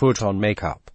put on makeup.